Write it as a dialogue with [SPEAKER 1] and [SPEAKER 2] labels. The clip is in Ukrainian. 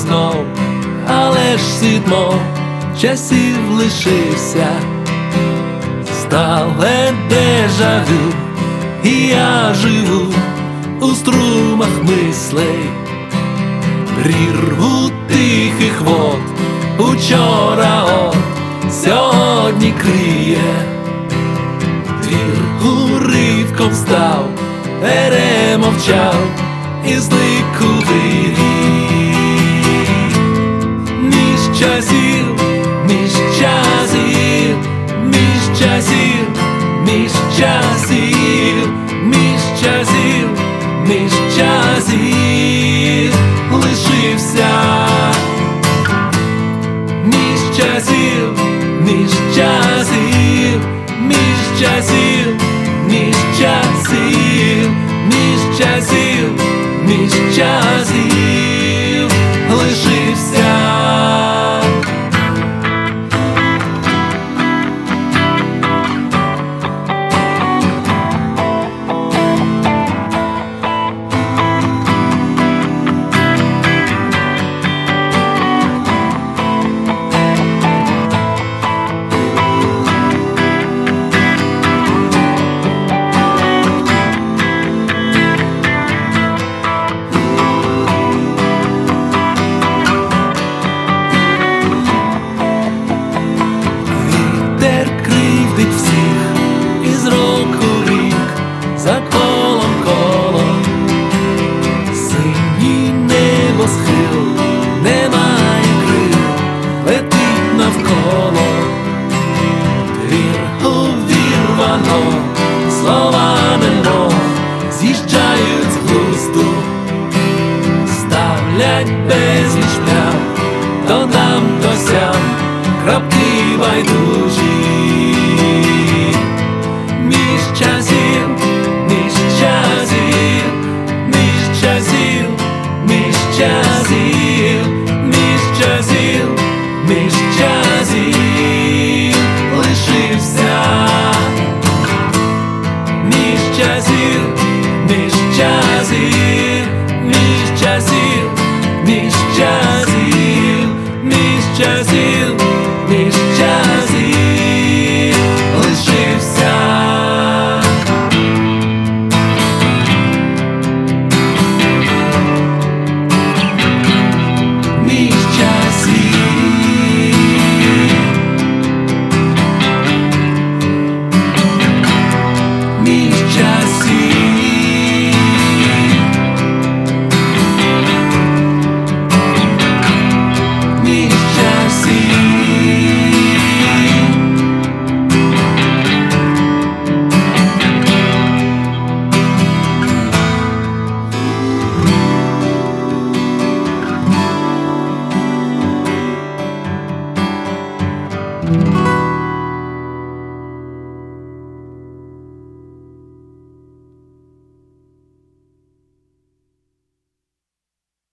[SPEAKER 1] знов, але ж сідмо часів лишився, стале дежавю, і я живу у струмах мислей, прірву тихих вод, учора от сьогодні криє, твір уривком став, перемовчав і зник у. Між ставлять безліч пляв, то нам, то сям, крапки байдужі. Між часів, між часів, між часів, між часів, між часів, між часів часів, між часів лишився. Між.